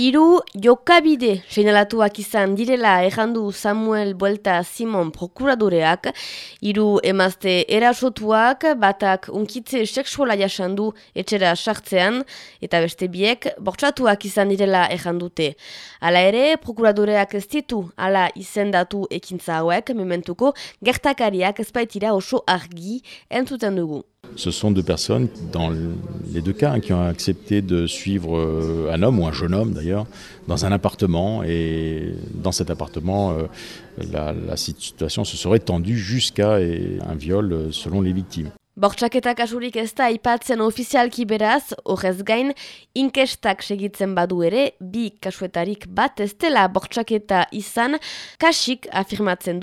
Hiru jokabide seinalatuak izan direla errandu Samuel Buelta Simon prokuradoreak, hiru emazte erasotuak batak unkitze seksuala jasandu etxera sartzean, eta beste biek bortxatuak izan direla errandute. Hala ere, prokuradoreak ez ditu ala izendatu ekintza hauek, mementuko gertakariak ezbaitira oso argi entzuten dugu. Ce sont deux personnes, dans les deux cas, hein, qui ont accepté de suivre euh, un homme, ou un jeune homme d'ailleurs, dans un appartement. Et dans cet appartement, euh, la, situation se serait tendue jusqu'à un viol euh, selon les victimes. Ez da aipatzen ofizialki beraz, horrez gain, inkestak segitzen badu bi kasuetarik bat ez dela bortxaketa izan, kasik afirmatzen.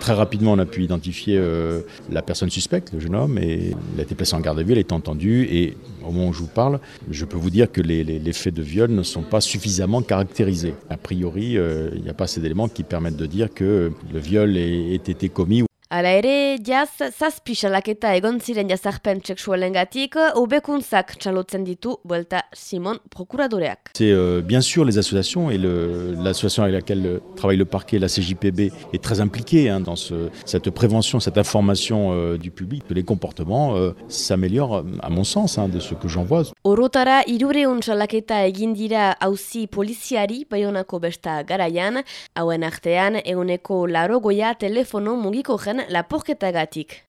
Très rapidement, on a pu identifier euh, la personne suspecte, le jeune homme, et il a été placé en garde à vue, elle est entendue, et au moment où je vous parle, je peux vous dire que les faits de viol ne sont pas suffisamment caractérisés. A priori, euh, il n'y a pas assez d'éléments qui permettent de dire que le viol ait, ait été commis Hala ere, jaz, zazpi salaketa egon ziren jazarpen seksualen gatik, obekuntzak txalotzen ditu, buelta Simon, prokuradoreak. C'est euh, bien sûr les associations, et l'association avec laquelle travaille le parquet, la CJPB, est très impliquée hein, dans ce, cette prévention, cette information euh, du public, les comportements euh, s'améliorent, à mon sens, hein, de ce que j'en vois. Orotara, irureun salaketa egin dira hauzi poliziari, baionako besta garaian, hauen artean, eguneko laro goia telefono mugiko jen la porketagatik.